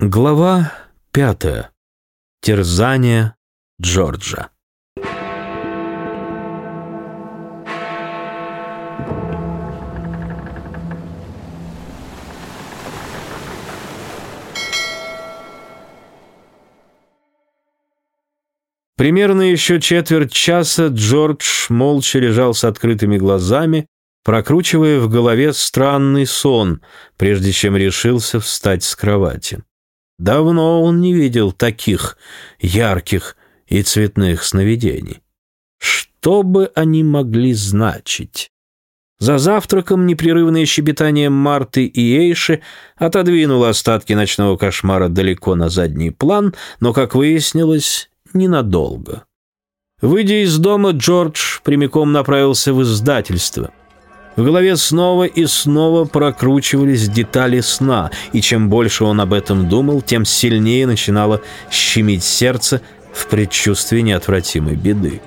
Глава пятая. Терзание Джорджа. Примерно еще четверть часа Джордж молча лежал с открытыми глазами, прокручивая в голове странный сон, прежде чем решился встать с кровати. Давно он не видел таких ярких и цветных сновидений. Что бы они могли значить? За завтраком непрерывное щебетание Марты и Эйши отодвинуло остатки ночного кошмара далеко на задний план, но, как выяснилось, ненадолго. Выйдя из дома, Джордж прямиком направился в издательство. В голове снова и снова прокручивались детали сна, и чем больше он об этом думал, тем сильнее начинало щемить сердце в предчувствии неотвратимой беды.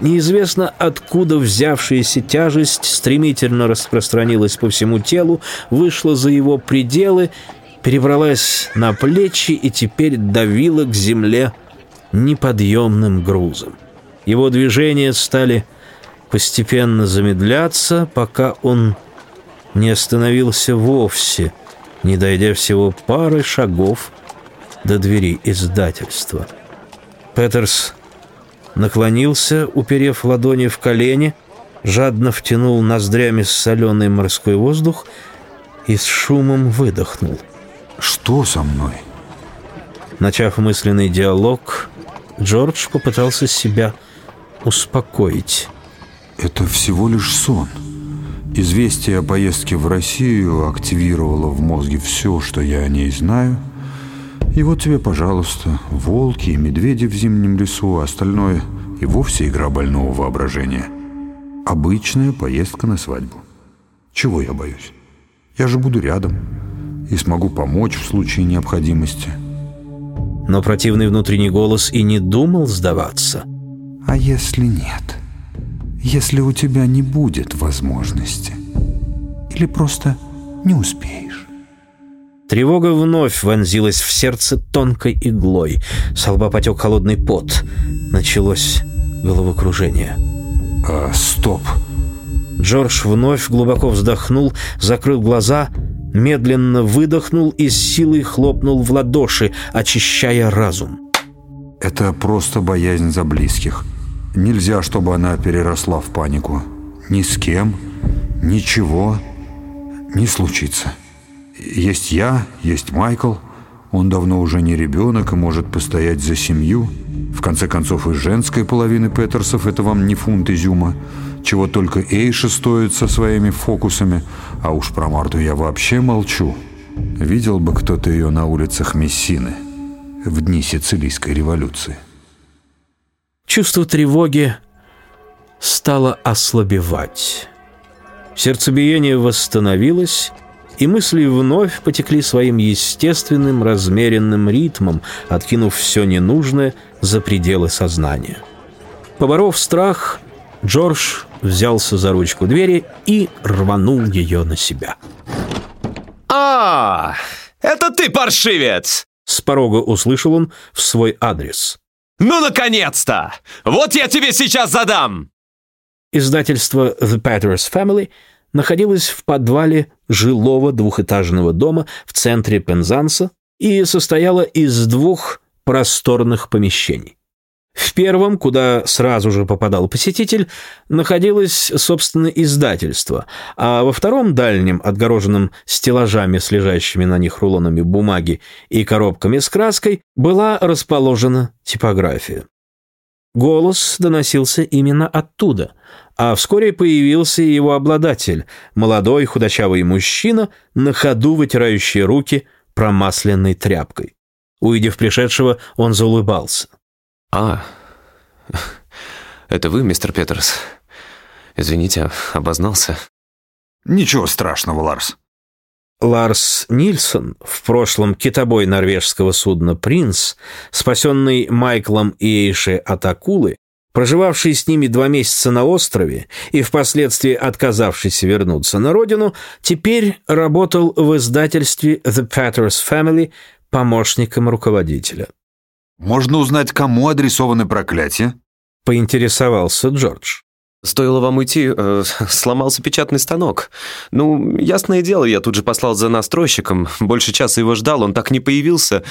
Неизвестно откуда взявшаяся тяжесть стремительно распространилась по всему телу, вышла за его пределы, перебралась на плечи и теперь давила к земле неподъемным грузом. Его движения стали постепенно замедляться, пока он не остановился вовсе, не дойдя всего пары шагов до двери издательства. Петерс наклонился, уперев ладони в колени, жадно втянул ноздрями соленый морской воздух и с шумом выдохнул. «Что со мной?» Начав мысленный диалог, Джордж попытался себя успокоить. Это всего лишь сон. Известие о поездке в Россию активировало в мозге все, что я о ней знаю. И вот тебе, пожалуйста, волки и медведи в зимнем лесу, а остальное и вовсе игра больного воображения. Обычная поездка на свадьбу. Чего я боюсь? Я же буду рядом и смогу помочь в случае необходимости. Но противный внутренний голос и не думал сдаваться. А если нет? Если у тебя не будет возможности. Или просто не успеешь. Тревога вновь вонзилась в сердце тонкой иглой. С лба потек холодный пот. Началось головокружение. А, стоп. Джордж вновь глубоко вздохнул, закрыл глаза, медленно выдохнул и с силой хлопнул в ладоши, очищая разум. Это просто боязнь за близких. Нельзя, чтобы она переросла в панику. Ни с кем, ничего не случится. Есть я, есть Майкл. Он давно уже не ребенок и может постоять за семью. В конце концов, и женской половины Петерсов это вам не фунт изюма. Чего только Эйша стоит со своими фокусами. А уж про Марту я вообще молчу. Видел бы кто-то ее на улицах Мессины в дни Сицилийской революции. Чувство тревоги стало ослабевать. Сердцебиение восстановилось, и мысли вновь потекли своим естественным размеренным ритмом, откинув все ненужное за пределы сознания. Поборов страх, Джордж взялся за ручку двери и рванул ее на себя. «А, это ты, паршивец!» С порога услышал он в свой адрес. «Ну, наконец-то! Вот я тебе сейчас задам!» Издательство «The Patter's Family» находилось в подвале жилого двухэтажного дома в центре Пензанса и состояло из двух просторных помещений. В первом, куда сразу же попадал посетитель, находилось, собственно, издательство, а во втором, дальнем, отгороженном стеллажами с лежащими на них рулонами бумаги и коробками с краской, была расположена типография. Голос доносился именно оттуда, а вскоре появился его обладатель, молодой худощавый мужчина, на ходу вытирающий руки промасленной тряпкой. Увидев пришедшего, он заулыбался. «А, это вы, мистер Петерс? Извините, обознался». «Ничего страшного, Ларс». Ларс Нильсон, в прошлом китобой норвежского судна «Принц», спасенный Майклом и Эйше от акулы, проживавший с ними два месяца на острове и впоследствии отказавшийся вернуться на родину, теперь работал в издательстве «The Patters Family» помощником руководителя. «Можно узнать, кому адресованы проклятия?» — поинтересовался Джордж. Стоило вам уйти, э, сломался печатный станок. Ну, ясное дело, я тут же послал за настройщиком. Больше часа его ждал, он так не появился.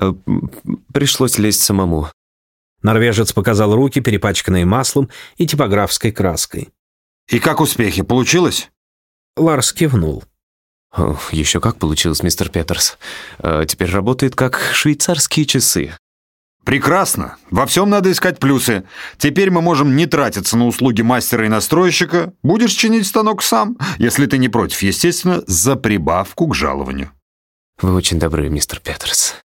Э, пришлось лезть самому. Норвежец показал руки, перепачканные маслом и типографской краской. «И как успехи? Получилось?» Ларс кивнул. «Еще как получилось, мистер Петерс. Э, теперь работает как швейцарские часы. Прекрасно. Во всем надо искать плюсы. Теперь мы можем не тратиться на услуги мастера и настройщика. Будешь чинить станок сам, если ты не против, естественно, за прибавку к жалованию. Вы очень добры, мистер Петерс.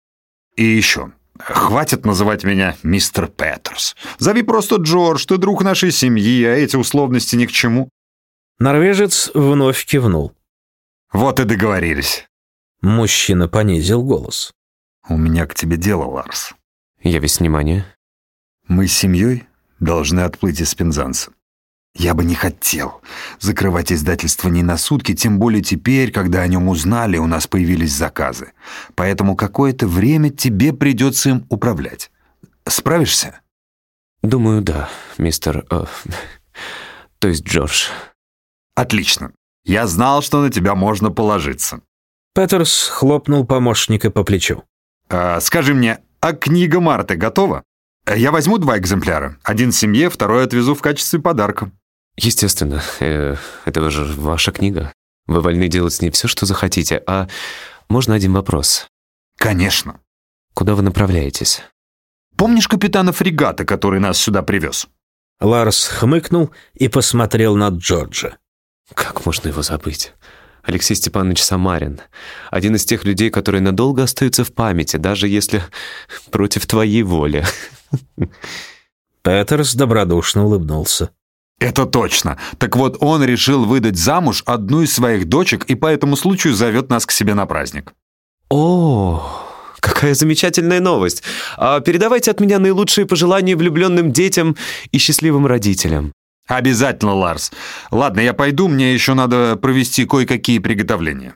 И еще. Хватит называть меня мистер Петерс. Зови просто Джордж, ты друг нашей семьи, а эти условности ни к чему. Норвежец вновь кивнул. Вот и договорились. Мужчина понизил голос. У меня к тебе дело, Ларс. Я весь внимание. Мы с семьей должны отплыть из Пензанса. Я бы не хотел закрывать издательство не на сутки, тем более теперь, когда о нем узнали, у нас появились заказы. Поэтому какое-то время тебе придется им управлять. Справишься? Думаю, да, мистер... Э, то есть Джордж. Отлично. Я знал, что на тебя можно положиться. Петерс хлопнул помощника по плечу. «Э, скажи мне, а книга Марты готова? Я возьму два экземпляра. Один семье, второй отвезу в качестве подарка. Естественно. Э, это же ваша книга. Вы вольны делать с ней все, что захотите. А можно один вопрос? Конечно. Куда вы направляетесь? Помнишь капитана фрегата, который нас сюда привез? Ларс хмыкнул и посмотрел на Джорджа. Как можно его забыть? Алексей Степанович Самарин. Один из тех людей, которые надолго остаются в памяти, даже если против твоей воли. Петерс добродушно улыбнулся. «Это точно. Так вот, он решил выдать замуж одну из своих дочек и по этому случаю зовет нас к себе на праздник». «О, какая замечательная новость. А передавайте от меня наилучшие пожелания влюбленным детям и счастливым родителям». «Обязательно, Ларс. Ладно, я пойду, мне еще надо провести кое-какие приготовления».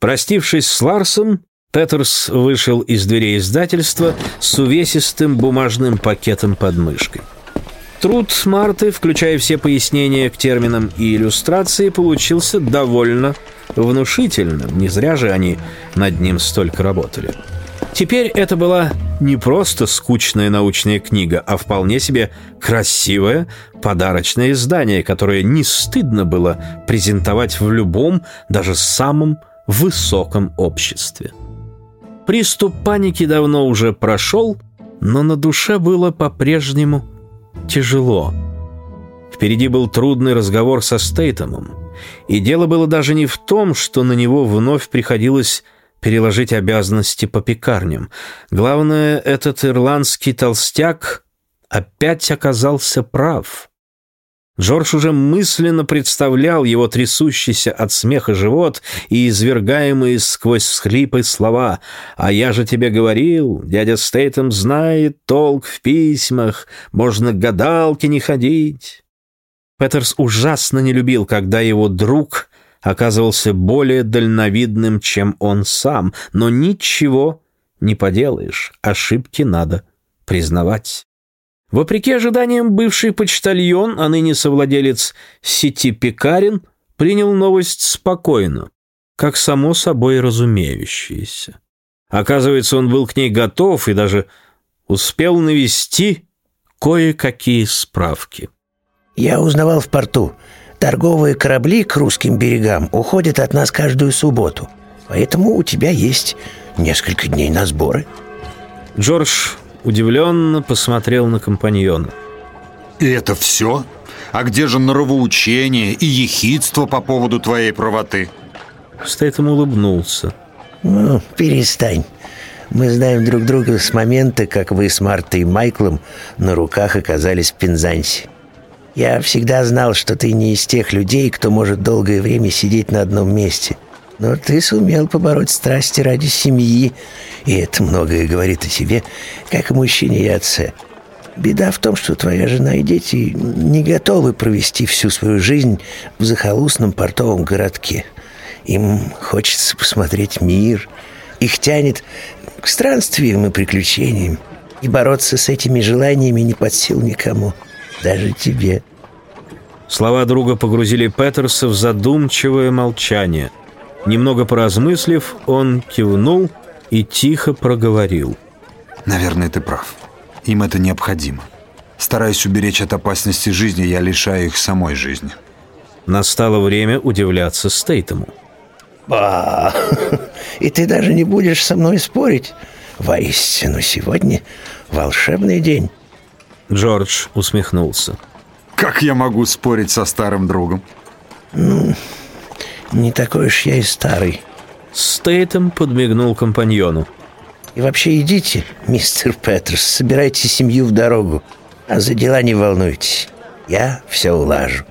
Простившись с Ларсом, Петерс вышел из дверей издательства с увесистым бумажным пакетом под мышкой. Труд Марты, включая все пояснения к терминам и иллюстрации, получился довольно внушительным. Не зря же они над ним столько работали. Теперь это была не просто скучная научная книга, а вполне себе красивое подарочное издание, которое не стыдно было презентовать в любом, даже самом высоком обществе. Приступ паники давно уже прошел, но на душе было по-прежнему тяжело. Впереди был трудный разговор со Стейтомом, и дело было даже не в том, что на него вновь приходилось переложить обязанности по пекарням. Главное, этот ирландский толстяк опять оказался прав. Джордж уже мысленно представлял его трясущийся от смеха живот и извергаемые сквозь схлипы слова «А я же тебе говорил, дядя Стейтем знает толк в письмах, можно к гадалке не ходить». Петерс ужасно не любил, когда его друг оказывался более дальновидным, чем он сам, но ничего не поделаешь, ошибки надо признавать. Вопреки ожиданиям, бывший почтальон, а ныне совладелец сети Пекарин, принял новость спокойно, как само собой разумеющееся. Оказывается, он был к ней готов и даже успел навести кое-какие справки. «Я узнавал в порту. Торговые корабли к русским берегам уходят от нас каждую субботу. Поэтому у тебя есть несколько дней на сборы». Джордж удивленно посмотрел на компаньона. «И это все? А где же норовоучение и ехидство по поводу твоей правоты?» Стейтем улыбнулся. «Ну, перестань. Мы знаем друг друга с момента, как вы с Мартой и Майклом на руках оказались в Пензансе. Я всегда знал, что ты не из тех людей, кто может долгое время сидеть на одном месте. Но ты сумел побороть страсти ради семьи, и это многое говорит о тебе, как о мужчине и отце. Беда в том, что твоя жена и дети не готовы провести всю свою жизнь в захолустном портовом городке. Им хочется посмотреть мир, Их тянет к странствиям и приключениям. И бороться с этими желаниями не под сил никому, даже тебе. Слова друга погрузили Петерса в задумчивое молчание. Немного поразмыслив, он кивнул и тихо проговорил. Наверное, ты прав. Им это необходимо. Стараясь уберечь от опасности жизни, я лишаю их самой жизни. Настало время удивляться Стейтему. Ба, и ты даже не будешь со мной спорить. Воистину, сегодня волшебный день. Джордж усмехнулся. Как я могу спорить со старым другом? Ну, не такой уж я и старый. Стейтем подмигнул компаньону. И вообще идите, мистер Петерс, собирайте семью в дорогу. А за дела не волнуйтесь. Я все улажу.